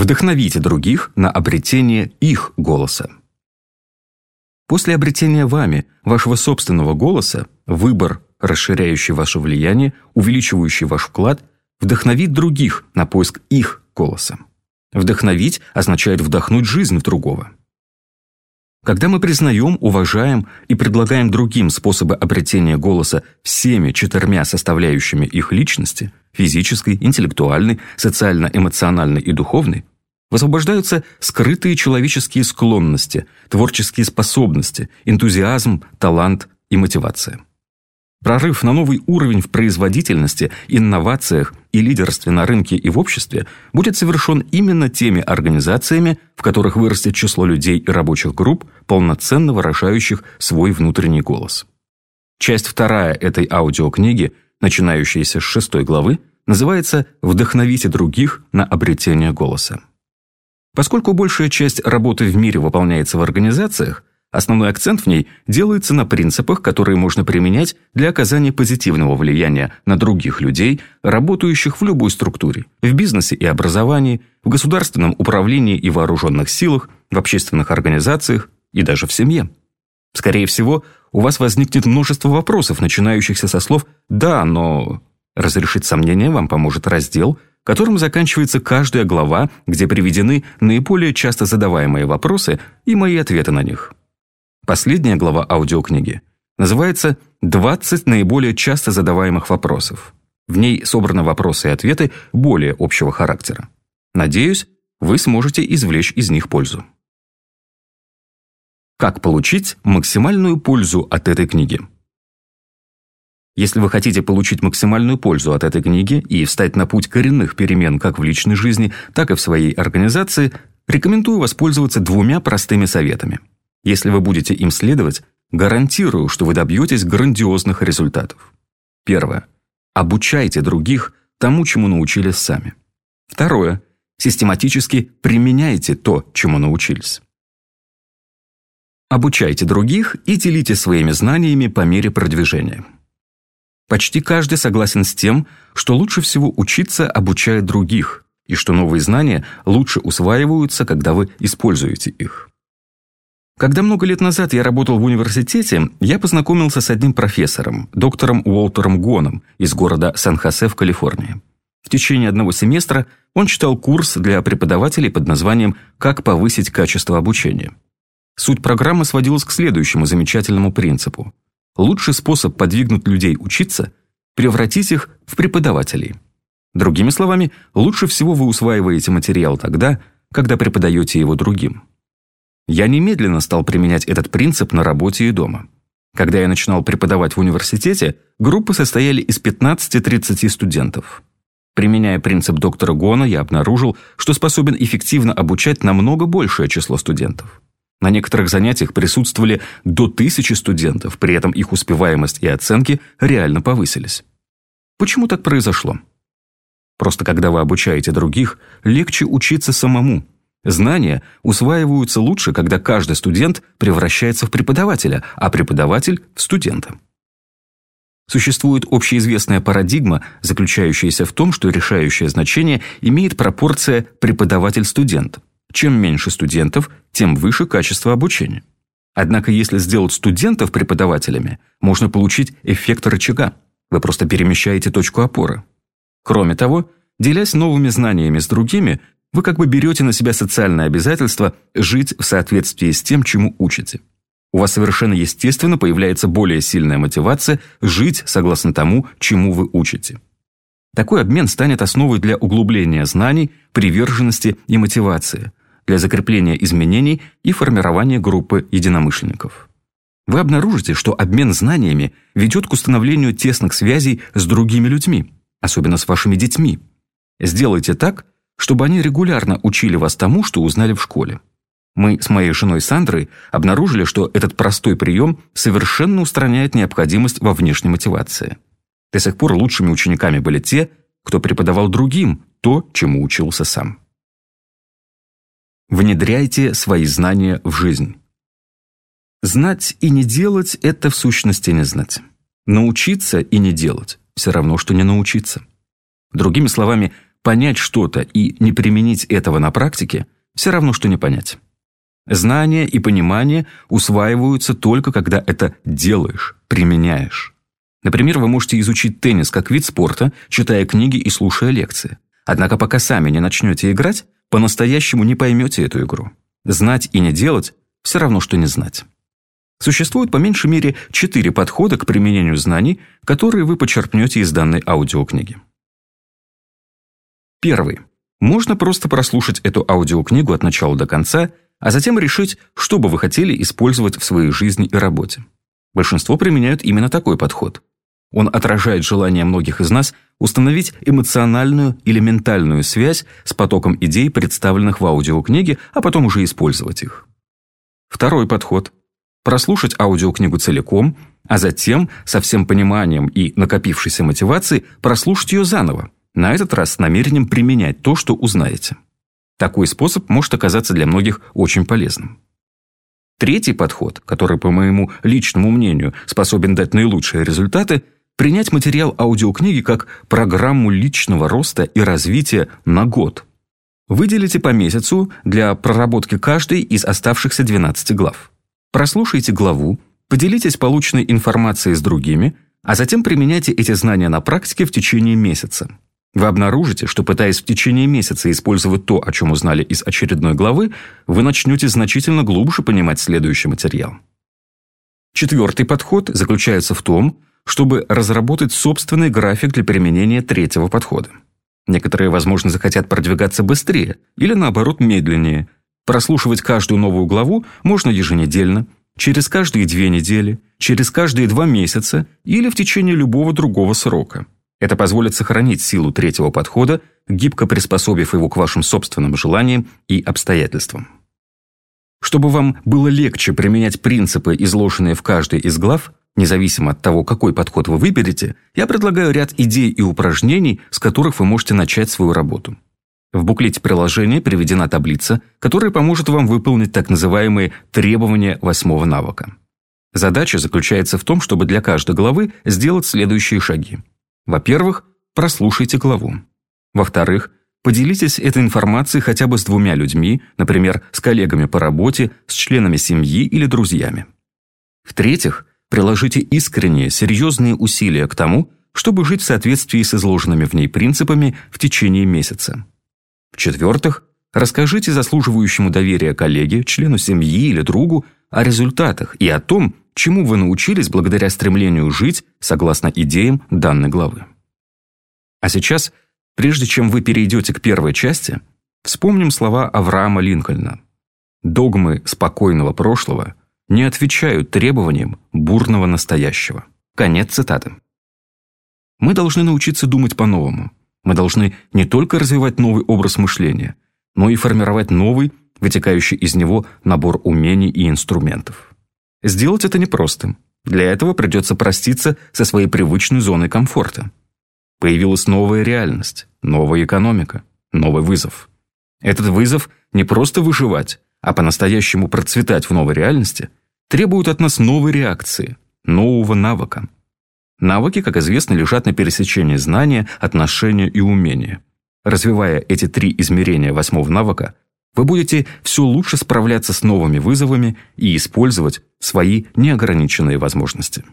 Вдохновите других на обретение их голоса. После обретения вами вашего собственного голоса, выбор, расширяющий ваше влияние, увеличивающий ваш вклад, вдохновит других на поиск их голоса. Вдохновить означает вдохнуть жизнь в другого. Когда мы признаем, уважаем и предлагаем другим способы обретения голоса всеми четырьмя составляющими их личности – физической, интеллектуальной, социально-эмоциональной и духовной – высвобождаются скрытые человеческие склонности, творческие способности, энтузиазм, талант и мотивация. Прорыв на новый уровень в производительности, инновациях и лидерстве на рынке и в обществе будет совершен именно теми организациями, в которых вырастет число людей и рабочих групп, полноценно выражающих свой внутренний голос. Часть вторая этой аудиокниги, начинающаяся с шестой главы, называется «Вдохновите других на обретение голоса». Поскольку большая часть работы в мире выполняется в организациях, Основной акцент в ней делается на принципах, которые можно применять для оказания позитивного влияния на других людей, работающих в любой структуре – в бизнесе и образовании, в государственном управлении и вооруженных силах, в общественных организациях и даже в семье. Скорее всего, у вас возникнет множество вопросов, начинающихся со слов «да, но…» Разрешить сомнения вам поможет раздел, которым заканчивается каждая глава, где приведены наиболее часто задаваемые вопросы и мои ответы на них. Последняя глава аудиокниги называется «20 наиболее часто задаваемых вопросов». В ней собраны вопросы и ответы более общего характера. Надеюсь, вы сможете извлечь из них пользу. Как получить максимальную пользу от этой книги? Если вы хотите получить максимальную пользу от этой книги и встать на путь коренных перемен как в личной жизни, так и в своей организации, рекомендую воспользоваться двумя простыми советами – если вы будете им следовать, гарантирую, что вы добьетесь грандиозных результатов. Первое. Обучайте других тому, чему научились сами. Второе. Систематически применяйте то, чему научились. Обучайте других и делите своими знаниями по мере продвижения. Почти каждый согласен с тем, что лучше всего учиться, обучая других, и что новые знания лучше усваиваются, когда вы используете их. Когда много лет назад я работал в университете, я познакомился с одним профессором, доктором Уолтером Гоном из города Сан-Хосе в Калифорнии. В течение одного семестра он читал курс для преподавателей под названием «Как повысить качество обучения». Суть программы сводилась к следующему замечательному принципу. Лучший способ подвигнуть людей учиться – превратить их в преподавателей. Другими словами, лучше всего вы усваиваете материал тогда, когда преподаете его другим. Я немедленно стал применять этот принцип на работе и дома. Когда я начинал преподавать в университете, группы состояли из 15-30 студентов. Применяя принцип доктора Гона, я обнаружил, что способен эффективно обучать намного большее число студентов. На некоторых занятиях присутствовали до тысячи студентов, при этом их успеваемость и оценки реально повысились. Почему так произошло? Просто когда вы обучаете других, легче учиться самому – Знания усваиваются лучше, когда каждый студент превращается в преподавателя, а преподаватель – в студента. Существует общеизвестная парадигма, заключающаяся в том, что решающее значение имеет пропорция преподаватель-студент. Чем меньше студентов, тем выше качество обучения. Однако если сделать студентов преподавателями, можно получить эффект рычага. Вы просто перемещаете точку опоры. Кроме того, делясь новыми знаниями с другими, вы как бы берете на себя социальное обязательство жить в соответствии с тем, чему учите. У вас совершенно естественно появляется более сильная мотивация жить согласно тому, чему вы учите. Такой обмен станет основой для углубления знаний, приверженности и мотивации, для закрепления изменений и формирования группы единомышленников. Вы обнаружите, что обмен знаниями ведет к установлению тесных связей с другими людьми, особенно с вашими детьми. Сделайте так, чтобы они регулярно учили вас тому, что узнали в школе. Мы с моей женой Сандрой обнаружили, что этот простой прием совершенно устраняет необходимость во внешней мотивации. До сих пор лучшими учениками были те, кто преподавал другим то, чему учился сам. Внедряйте свои знания в жизнь. Знать и не делать – это в сущности не знать. Научиться и не делать – все равно, что не научиться. Другими словами, понять что-то и не применить этого на практике все равно, что не понять. Знания и понимание усваиваются только когда это делаешь, применяешь. Например, вы можете изучить теннис как вид спорта, читая книги и слушая лекции. Однако пока сами не начнете играть, по-настоящему не поймете эту игру. Знать и не делать – все равно, что не знать. Существует по меньшей мере четыре подхода к применению знаний, которые вы почерпнете из данной аудиокниги. Первый. Можно просто прослушать эту аудиокнигу от начала до конца, а затем решить, что бы вы хотели использовать в своей жизни и работе. Большинство применяют именно такой подход. Он отражает желание многих из нас установить эмоциональную или ментальную связь с потоком идей, представленных в аудиокниге, а потом уже использовать их. Второй подход – прослушать аудиокнигу целиком, а затем, со всем пониманием и накопившейся мотивацией, прослушать ее заново, на этот раз с намерением применять то, что узнаете. Такой способ может оказаться для многих очень полезным. Третий подход, который, по моему личному мнению, способен дать наилучшие результаты – принять материал аудиокниги как программу личного роста и развития на год. Выделите по месяцу для проработки каждой из оставшихся 12 глав. Прослушайте главу, поделитесь полученной информацией с другими, а затем применяйте эти знания на практике в течение месяца. Вы обнаружите, что пытаясь в течение месяца использовать то, о чем узнали из очередной главы, вы начнете значительно глубже понимать следующий материал. Четвертый подход заключается в том, чтобы разработать собственный график для применения третьего подхода. Некоторые, возможно, захотят продвигаться быстрее или, наоборот, медленнее. Прослушивать каждую новую главу можно еженедельно, через каждые две недели, через каждые два месяца или в течение любого другого срока. Это позволит сохранить силу третьего подхода, гибко приспособив его к вашим собственным желаниям и обстоятельствам. Чтобы вам было легче применять принципы, изложенные в каждой из глав, Независимо от того, какой подход вы выберете, я предлагаю ряд идей и упражнений, с которых вы можете начать свою работу. В буклете приложения приведена таблица, которая поможет вам выполнить так называемые требования восьмого навыка. Задача заключается в том, чтобы для каждой главы сделать следующие шаги. Во-первых, прослушайте главу. Во-вторых, поделитесь этой информацией хотя бы с двумя людьми, например, с коллегами по работе, с членами семьи или друзьями. В-третьих, Приложите искренние, серьезные усилия к тому, чтобы жить в соответствии с изложенными в ней принципами в течение месяца. В-четвертых, расскажите заслуживающему доверия коллеге, члену семьи или другу о результатах и о том, чему вы научились благодаря стремлению жить согласно идеям данной главы. А сейчас, прежде чем вы перейдете к первой части, вспомним слова Авраама Линкольна. «Догмы спокойного прошлого не отвечают требованиям бурного настоящего. Конец цитаты. Мы должны научиться думать по-новому. Мы должны не только развивать новый образ мышления, но и формировать новый, вытекающий из него набор умений и инструментов. Сделать это непросто. Для этого придется проститься со своей привычной зоной комфорта. Появилась новая реальность, новая экономика, новый вызов. Этот вызов не просто выживать, а по-настоящему процветать в новой реальности – требуют от нас новой реакции, нового навыка. Навыки, как известно, лежат на пересечении знания, отношения и умения. Развивая эти три измерения восьмого навыка, вы будете все лучше справляться с новыми вызовами и использовать свои неограниченные возможности.